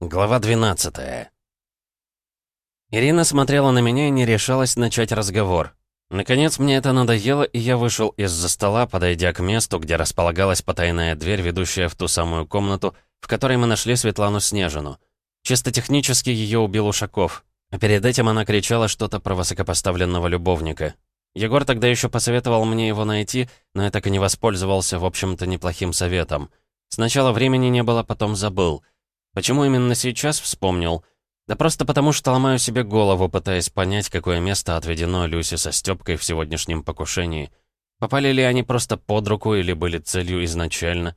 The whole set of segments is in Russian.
Глава 12 Ирина смотрела на меня и не решалась начать разговор. Наконец мне это надоело, и я вышел из-за стола, подойдя к месту, где располагалась потайная дверь, ведущая в ту самую комнату, в которой мы нашли Светлану Снежину. Чисто технически ее убил Ушаков, а перед этим она кричала что-то про высокопоставленного любовника. Егор тогда еще посоветовал мне его найти, но я так и не воспользовался, в общем-то, неплохим советом. Сначала времени не было, потом забыл — Почему именно сейчас вспомнил? Да просто потому, что ломаю себе голову, пытаясь понять, какое место отведено Люсе со Стёпкой в сегодняшнем покушении. Попали ли они просто под руку или были целью изначально?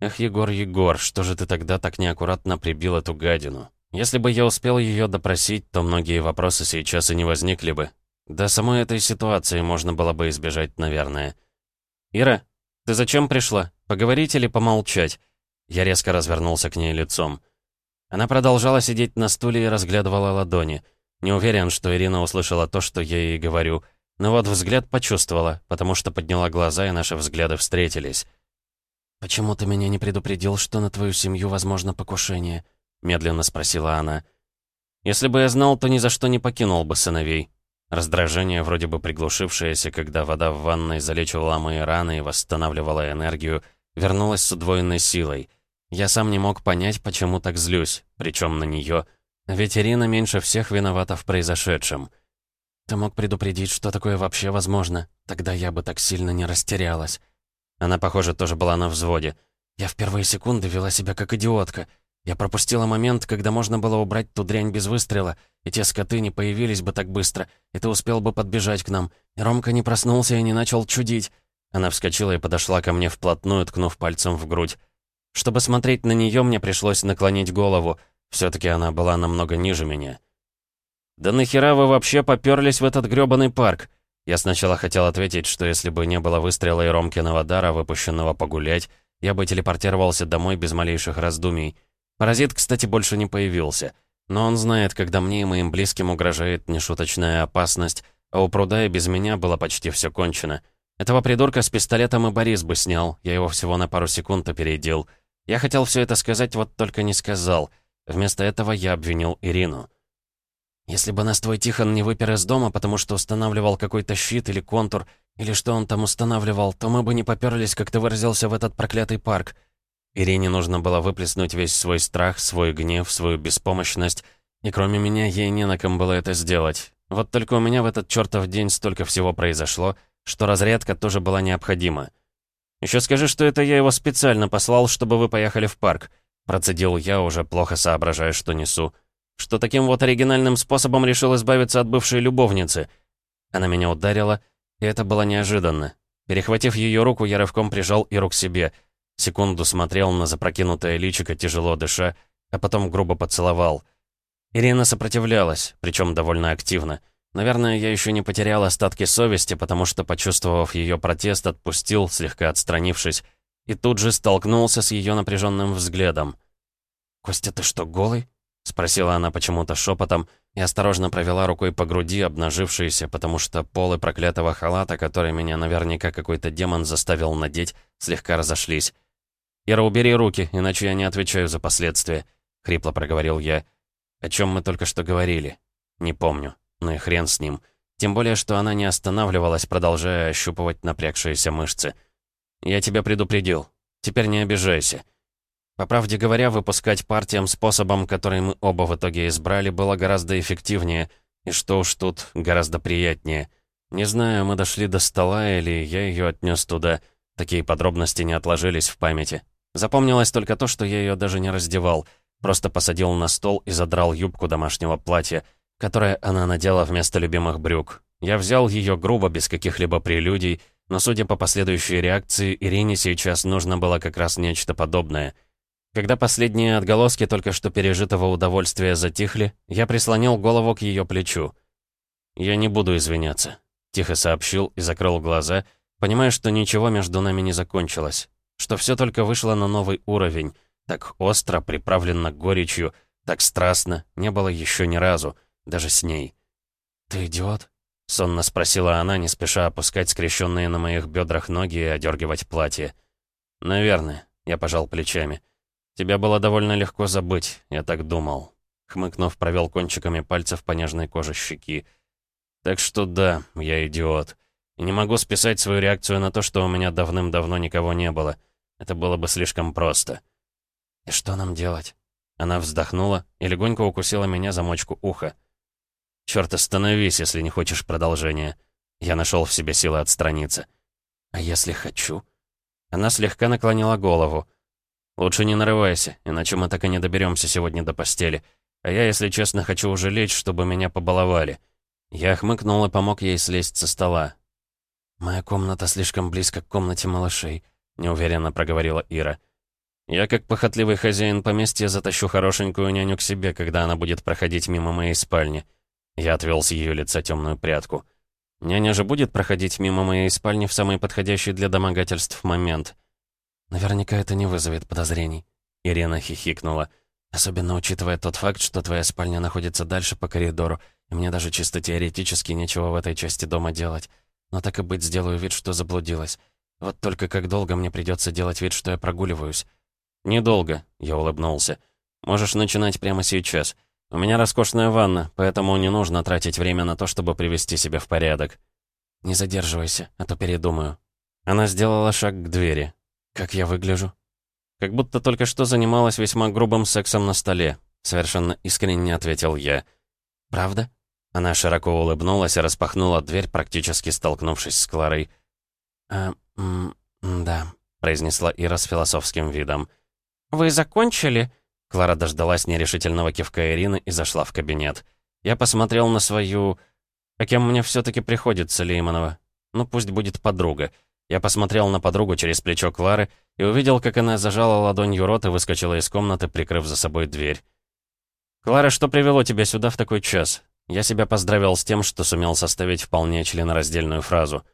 Эх, Егор, Егор, что же ты тогда так неаккуратно прибил эту гадину? Если бы я успел ее допросить, то многие вопросы сейчас и не возникли бы. Да самой этой ситуации можно было бы избежать, наверное. «Ира, ты зачем пришла? Поговорить или помолчать?» Я резко развернулся к ней лицом. Она продолжала сидеть на стуле и разглядывала ладони. Не уверен, что Ирина услышала то, что я ей говорю. Но вот взгляд почувствовала, потому что подняла глаза, и наши взгляды встретились. «Почему ты меня не предупредил, что на твою семью возможно покушение?» — медленно спросила она. «Если бы я знал, то ни за что не покинул бы сыновей». Раздражение, вроде бы приглушившееся, когда вода в ванной залечивала мои раны и восстанавливала энергию, вернулось с удвоенной силой. Я сам не мог понять, почему так злюсь, причем на нее. Ведь Ирина меньше всех виновата в произошедшем. Ты мог предупредить, что такое вообще возможно. Тогда я бы так сильно не растерялась. Она, похоже, тоже была на взводе. Я в первые секунды вела себя как идиотка. Я пропустила момент, когда можно было убрать ту дрянь без выстрела, и те скоты не появились бы так быстро, и ты успел бы подбежать к нам. И Ромка не проснулся и не начал чудить. Она вскочила и подошла ко мне вплотную, ткнув пальцем в грудь. Чтобы смотреть на нее, мне пришлось наклонить голову. Все-таки она была намного ниже меня. «Да нахера вы вообще поперлись в этот грёбаный парк?» Я сначала хотел ответить, что если бы не было выстрела и Ромкиного дара, выпущенного погулять, я бы телепортировался домой без малейших раздумий. Паразит, кстати, больше не появился. Но он знает, когда мне и моим близким угрожает нешуточная опасность, а у пруда и без меня было почти все кончено. Этого придурка с пистолетом и Борис бы снял, я его всего на пару секунд опередил. Я хотел все это сказать, вот только не сказал. Вместо этого я обвинил Ирину. «Если бы нас твой Тихон не выпер из дома, потому что устанавливал какой-то щит или контур, или что он там устанавливал, то мы бы не поперлись, как ты выразился, в этот проклятый парк». Ирине нужно было выплеснуть весь свой страх, свой гнев, свою беспомощность, и кроме меня ей не на ком было это сделать. Вот только у меня в этот чертов день столько всего произошло, что разрядка тоже была необходима. «Еще скажи, что это я его специально послал, чтобы вы поехали в парк», процедил я, уже плохо соображая, что несу. «Что таким вот оригинальным способом решил избавиться от бывшей любовницы?» Она меня ударила, и это было неожиданно. Перехватив ее руку, я рывком прижал Иру к себе. Секунду смотрел на запрокинутое личико, тяжело дыша, а потом грубо поцеловал. Ирина сопротивлялась, причем довольно активно. Наверное, я еще не потерял остатки совести, потому что, почувствовав ее протест, отпустил, слегка отстранившись, и тут же столкнулся с ее напряженным взглядом. «Костя, ты что, голый?» — спросила она почему-то шепотом и осторожно провела рукой по груди, обнажившейся, потому что полы проклятого халата, который меня наверняка какой-то демон заставил надеть, слегка разошлись. «Ира, убери руки, иначе я не отвечаю за последствия», — хрипло проговорил я. «О чем мы только что говорили? Не помню». Ну и хрен с ним. Тем более, что она не останавливалась, продолжая ощупывать напрягшиеся мышцы. «Я тебя предупредил. Теперь не обижайся». По правде говоря, выпускать партиям способом, который мы оба в итоге избрали, было гораздо эффективнее, и что уж тут, гораздо приятнее. Не знаю, мы дошли до стола или я ее отнес туда. Такие подробности не отложились в памяти. Запомнилось только то, что я ее даже не раздевал, просто посадил на стол и задрал юбку домашнего платья — которое она надела вместо любимых брюк. Я взял ее грубо, без каких-либо прелюдий, но, судя по последующей реакции, Ирине сейчас нужно было как раз нечто подобное. Когда последние отголоски только что пережитого удовольствия затихли, я прислонил голову к ее плечу. «Я не буду извиняться», — тихо сообщил и закрыл глаза, понимая, что ничего между нами не закончилось, что все только вышло на новый уровень, так остро, приправленно горечью, так страстно, не было еще ни разу — даже с ней. «Ты идиот?» — сонно спросила она, не спеша опускать скрещенные на моих бедрах ноги и одергивать платье. «Наверное», — я пожал плечами. Тебя было довольно легко забыть, я так думал. Хмыкнув, провел кончиками пальцев по нежной коже щеки. Так что да, я идиот. И не могу списать свою реакцию на то, что у меня давным-давно никого не было. Это было бы слишком просто. «И что нам делать?» Она вздохнула и легонько укусила меня за мочку уха. «Чёрт, остановись, если не хочешь продолжения». Я нашел в себе силы отстраниться. «А если хочу?» Она слегка наклонила голову. «Лучше не нарывайся, иначе мы так и не доберемся сегодня до постели. А я, если честно, хочу уже лечь, чтобы меня побаловали». Я хмыкнул и помог ей слезть со стола. «Моя комната слишком близко к комнате малышей», — неуверенно проговорила Ира. «Я, как похотливый хозяин поместья, затащу хорошенькую няню к себе, когда она будет проходить мимо моей спальни». Я отвел с ее лица темную прядку. «Няня же будет проходить мимо моей спальни в самый подходящий для домогательств момент». «Наверняка это не вызовет подозрений», — Ирина хихикнула. «Особенно учитывая тот факт, что твоя спальня находится дальше по коридору, и мне даже чисто теоретически нечего в этой части дома делать. Но так и быть, сделаю вид, что заблудилась. Вот только как долго мне придется делать вид, что я прогуливаюсь?» «Недолго», — я улыбнулся. «Можешь начинать прямо сейчас. У меня роскошная ванна, поэтому не нужно тратить время на то, чтобы привести себя в порядок». «Не задерживайся, а то передумаю». Она сделала шаг к двери. «Как я выгляжу?» «Как будто только что занималась весьма грубым сексом на столе», — совершенно искренне ответил я. «Правда?» Она широко улыбнулась и распахнула дверь, практически столкнувшись с Кларой. «А, да», — произнесла Ира с философским видом. «Вы закончили?» Клара дождалась нерешительного кивка Ирины и зашла в кабинет. Я посмотрел на свою... А кем мне все таки приходится, Лейманова? Ну, пусть будет подруга. Я посмотрел на подругу через плечо Клары и увидел, как она зажала ладонью рот и выскочила из комнаты, прикрыв за собой дверь. «Клара, что привело тебя сюда в такой час?» Я себя поздравил с тем, что сумел составить вполне членораздельную фразу.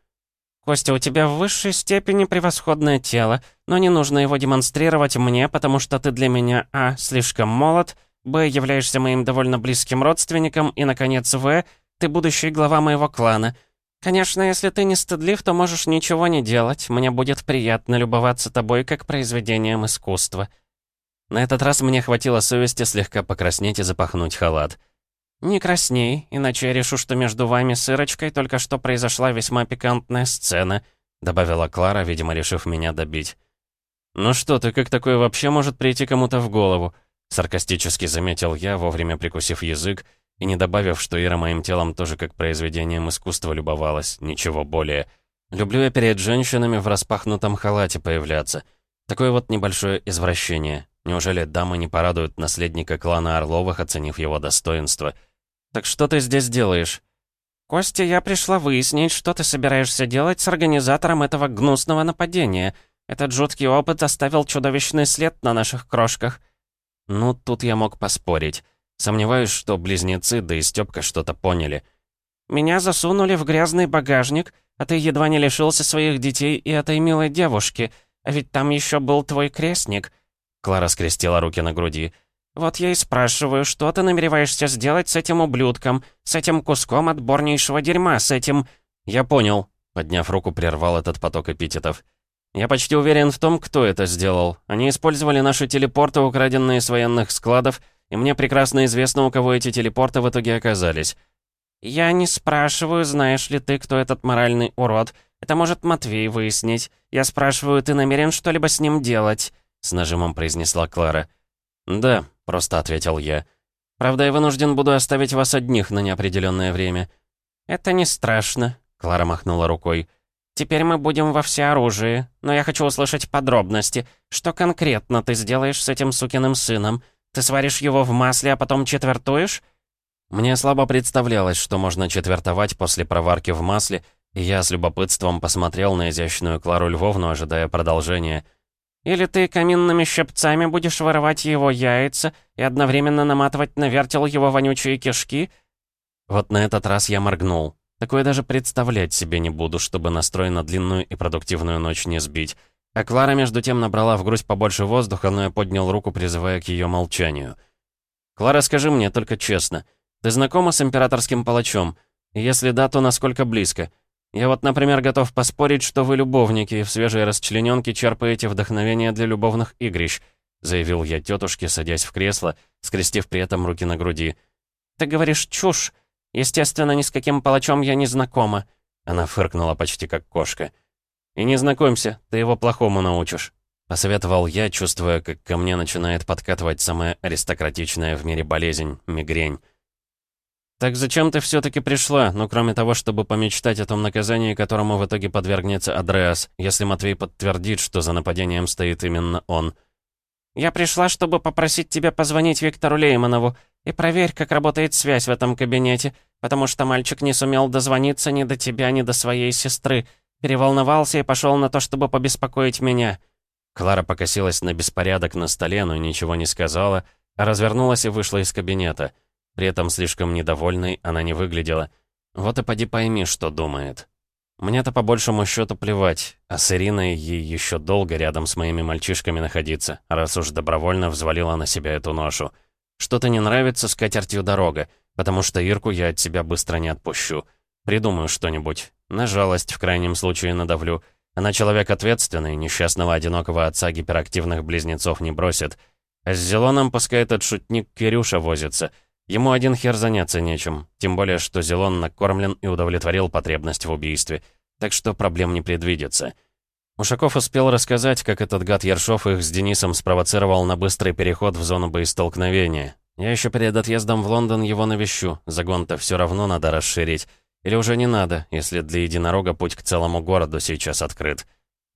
«Костя, у тебя в высшей степени превосходное тело, но не нужно его демонстрировать мне, потому что ты для меня, а, слишком молод, б, являешься моим довольно близким родственником, и, наконец, в, ты будущий глава моего клана. «Конечно, если ты не стыдлив, то можешь ничего не делать. Мне будет приятно любоваться тобой как произведением искусства». На этот раз мне хватило совести слегка покраснеть и запахнуть халат. «Не красней, иначе я решу, что между вами с Ирочкой только что произошла весьма пикантная сцена», добавила Клара, видимо, решив меня добить. «Ну что ты, как такое вообще может прийти кому-то в голову?» Саркастически заметил я, вовремя прикусив язык, и не добавив, что Ира моим телом тоже как произведением искусства любовалась, ничего более. Люблю я перед женщинами в распахнутом халате появляться. Такое вот небольшое извращение. Неужели дамы не порадуют наследника клана Орловых, оценив его достоинство? «Так что ты здесь делаешь?» «Костя, я пришла выяснить, что ты собираешься делать с организатором этого гнусного нападения. Этот жуткий опыт оставил чудовищный след на наших крошках». Ну, тут я мог поспорить. Сомневаюсь, что близнецы, да и Стёпка что-то поняли. «Меня засунули в грязный багажник, а ты едва не лишился своих детей и этой милой девушки. А ведь там еще был твой крестник». Клара скрестила руки на груди. «Вот я и спрашиваю, что ты намереваешься сделать с этим ублюдком, с этим куском отборнейшего дерьма, с этим...» «Я понял», — подняв руку, прервал этот поток эпитетов. «Я почти уверен в том, кто это сделал. Они использовали наши телепорты, украденные с военных складов, и мне прекрасно известно, у кого эти телепорты в итоге оказались. «Я не спрашиваю, знаешь ли ты, кто этот моральный урод. Это может Матвей выяснить. Я спрашиваю, ты намерен что-либо с ним делать?» С нажимом произнесла Клара. «Да», — просто ответил я. «Правда, я вынужден буду оставить вас одних на неопределенное время». «Это не страшно», — Клара махнула рукой. «Теперь мы будем во всеоружии, но я хочу услышать подробности. Что конкретно ты сделаешь с этим сукиным сыном? Ты сваришь его в масле, а потом четвертуешь?» Мне слабо представлялось, что можно четвертовать после проварки в масле, и я с любопытством посмотрел на изящную Клару Львовну, ожидая продолжения. «Или ты каминными щипцами будешь вырывать его яйца и одновременно наматывать на вертел его вонючие кишки?» Вот на этот раз я моргнул. Такое даже представлять себе не буду, чтобы настрой на длинную и продуктивную ночь не сбить. А Клара между тем набрала в грудь побольше воздуха, но я поднял руку, призывая к ее молчанию. «Клара, скажи мне только честно, ты знакома с императорским палачом? Если да, то насколько близко? Я вот, например, готов поспорить, что вы любовники и в свежей расчлененке черпаете вдохновение для любовных игрищ. заявил я тетушке, садясь в кресло, скрестив при этом руки на груди. «Ты говоришь чушь. Естественно, ни с каким палачом я не знакома». Она фыркнула почти как кошка. «И не знакомься, ты его плохому научишь». Посоветовал я, чувствуя, как ко мне начинает подкатывать самая аристократичная в мире болезнь — мигрень. «Так зачем ты все-таки пришла, ну кроме того, чтобы помечтать о том наказании, которому в итоге подвергнется Адреас, если Матвей подтвердит, что за нападением стоит именно он?» «Я пришла, чтобы попросить тебя позвонить Виктору Лейманову и проверь, как работает связь в этом кабинете, потому что мальчик не сумел дозвониться ни до тебя, ни до своей сестры, переволновался и пошел на то, чтобы побеспокоить меня». Клара покосилась на беспорядок на столе, но ничего не сказала, а развернулась и вышла из кабинета. При этом слишком недовольной она не выглядела. Вот и поди пойми, что думает. Мне-то по большему счету плевать, а с Ириной ей еще долго рядом с моими мальчишками находиться, раз уж добровольно взвалила на себя эту ношу. Что-то не нравится с катертью дорога, потому что Ирку я от себя быстро не отпущу. Придумаю что-нибудь. На жалость в крайнем случае надавлю. Она человек ответственный, несчастного одинокого отца гиперактивных близнецов не бросит. А с Зелоном пускай этот шутник Кирюша возится — Ему один хер заняться нечем, тем более, что Зелон накормлен и удовлетворил потребность в убийстве, так что проблем не предвидится. Ушаков успел рассказать, как этот гад Ершов их с Денисом спровоцировал на быстрый переход в зону боестолкновения. Я еще перед отъездом в Лондон его навещу, загон-то все равно надо расширить. Или уже не надо, если для единорога путь к целому городу сейчас открыт.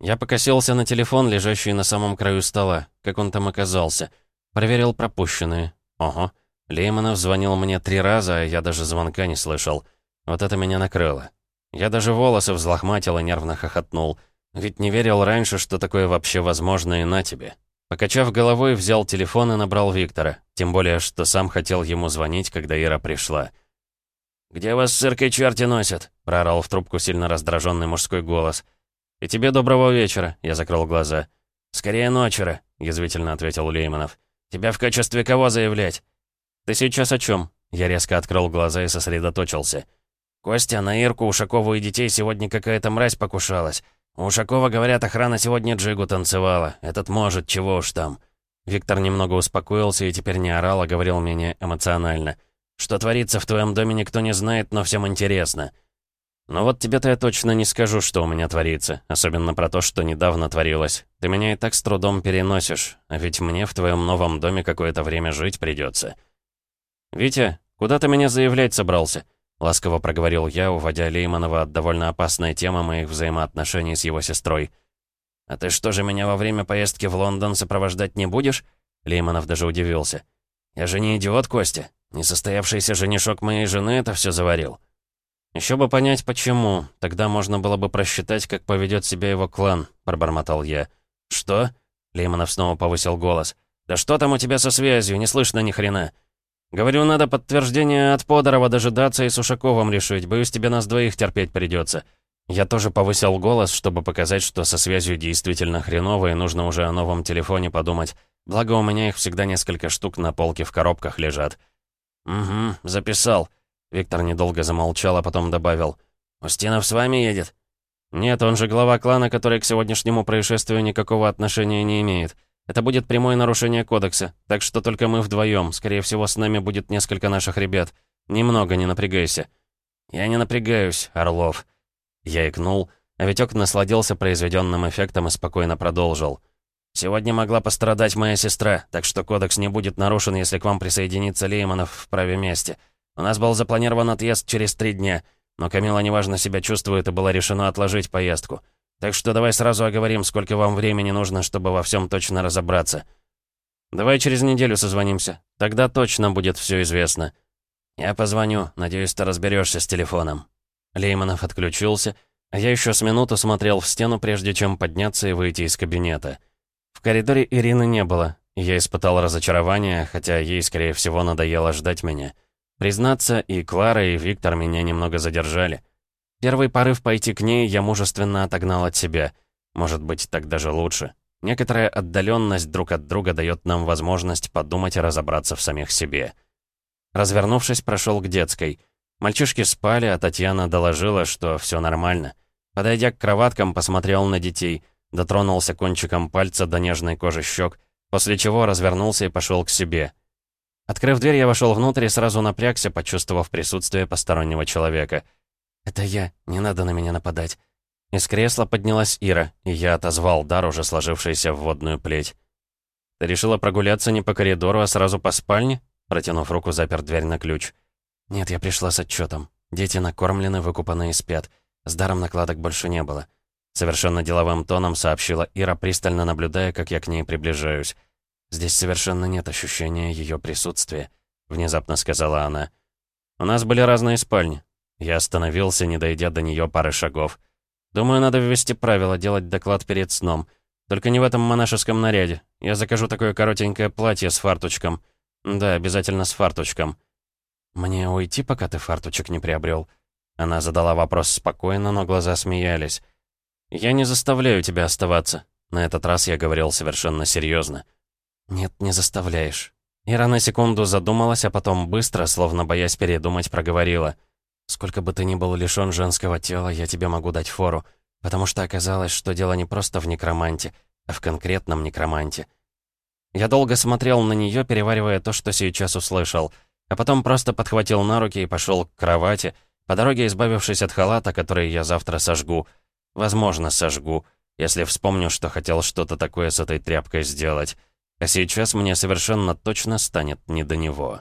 Я покосился на телефон, лежащий на самом краю стола, как он там оказался. Проверил пропущенные. Ого. Лейманов звонил мне три раза, а я даже звонка не слышал. Вот это меня накрыло. Я даже волосы взлохматил и нервно хохотнул. Ведь не верил раньше, что такое вообще возможно и на тебе. Покачав головой, взял телефон и набрал Виктора. Тем более, что сам хотел ему звонить, когда Ира пришла. «Где вас циркой черти носят?» — проорал в трубку сильно раздраженный мужской голос. «И тебе доброго вечера», — я закрыл глаза. «Скорее ночера», — язвительно ответил Лейманов. «Тебя в качестве кого заявлять?» «Ты сейчас о чем? Я резко открыл глаза и сосредоточился. «Костя, на Ирку, Ушакову и детей сегодня какая-то мразь покушалась. У Ушакова, говорят, охрана сегодня джигу танцевала. Этот может, чего уж там». Виктор немного успокоился и теперь не орал, а говорил менее эмоционально. «Что творится в твоем доме, никто не знает, но всем интересно». «Ну вот тебе-то я точно не скажу, что у меня творится, особенно про то, что недавно творилось. Ты меня и так с трудом переносишь, а ведь мне в твоем новом доме какое-то время жить придется. «Витя, куда ты меня заявлять собрался?» — ласково проговорил я, уводя Лейманова от довольно опасной темы моих взаимоотношений с его сестрой. «А ты что же меня во время поездки в Лондон сопровождать не будешь?» Лейманов даже удивился. «Я же не идиот, Костя. Несостоявшийся женишок моей жены это все заварил». «Еще бы понять, почему. Тогда можно было бы просчитать, как поведет себя его клан», — пробормотал я. «Что?» — Лейманов снова повысил голос. «Да что там у тебя со связью? Не слышно ни хрена». «Говорю, надо подтверждение от Подорова дожидаться и с Ушаковым решить. Боюсь, тебе нас двоих терпеть придется». Я тоже повысил голос, чтобы показать, что со связью действительно хреново и нужно уже о новом телефоне подумать. Благо, у меня их всегда несколько штук на полке в коробках лежат. «Угу, записал». Виктор недолго замолчал, а потом добавил. «Устинов с вами едет?» «Нет, он же глава клана, который к сегодняшнему происшествию никакого отношения не имеет. Это будет прямое нарушение кодекса, так что только мы вдвоем. Скорее всего, с нами будет несколько наших ребят. Немного, не напрягайся». «Я не напрягаюсь, Орлов». Я икнул, а Витёк насладился произведенным эффектом и спокойно продолжил. «Сегодня могла пострадать моя сестра, так что кодекс не будет нарушен, если к вам присоединится Лейманов в праве месте. У нас был запланирован отъезд через три дня, но Камила неважно себя чувствует и было решено отложить поездку. Так что давай сразу оговорим, сколько вам времени нужно, чтобы во всем точно разобраться. Давай через неделю созвонимся. Тогда точно будет все известно. Я позвоню. Надеюсь, ты разберешься с телефоном. Лейманов отключился, а я еще с минуту смотрел в стену, прежде чем подняться и выйти из кабинета. В коридоре Ирины не было. Я испытал разочарование, хотя ей, скорее всего, надоело ждать меня. Признаться, и Клара, и Виктор меня немного задержали. Первый порыв пойти к ней я мужественно отогнал от себя. Может быть, так даже лучше. Некоторая отдаленность друг от друга дает нам возможность подумать и разобраться в самих себе. Развернувшись, прошел к детской. Мальчишки спали, а Татьяна доложила, что все нормально. Подойдя к кроваткам, посмотрел на детей, дотронулся кончиком пальца до нежной кожи щек, после чего развернулся и пошел к себе. Открыв дверь, я вошел внутрь и сразу напрягся, почувствовав присутствие постороннего человека. «Это я, не надо на меня нападать». Из кресла поднялась Ира, и я отозвал дар, уже сложившийся в водную плеть. «Ты решила прогуляться не по коридору, а сразу по спальне?» Протянув руку, запер дверь на ключ. «Нет, я пришла с отчетом. Дети накормлены, выкупаны и спят. С даром накладок больше не было». Совершенно деловым тоном сообщила Ира, пристально наблюдая, как я к ней приближаюсь. «Здесь совершенно нет ощущения ее присутствия», — внезапно сказала она. «У нас были разные спальни». Я остановился, не дойдя до нее пары шагов. «Думаю, надо ввести правило делать доклад перед сном. Только не в этом монашеском наряде. Я закажу такое коротенькое платье с фарточком. Да, обязательно с фарточком». «Мне уйти, пока ты фарточек не приобрел?» Она задала вопрос спокойно, но глаза смеялись. «Я не заставляю тебя оставаться». На этот раз я говорил совершенно серьезно. «Нет, не заставляешь». Ира на секунду задумалась, а потом быстро, словно боясь передумать, проговорила. «Сколько бы ты ни был лишён женского тела, я тебе могу дать фору, потому что оказалось, что дело не просто в некроманте, а в конкретном некроманте». Я долго смотрел на неё, переваривая то, что сейчас услышал, а потом просто подхватил на руки и пошёл к кровати, по дороге избавившись от халата, который я завтра сожгу. Возможно, сожгу, если вспомню, что хотел что-то такое с этой тряпкой сделать. А сейчас мне совершенно точно станет не до него.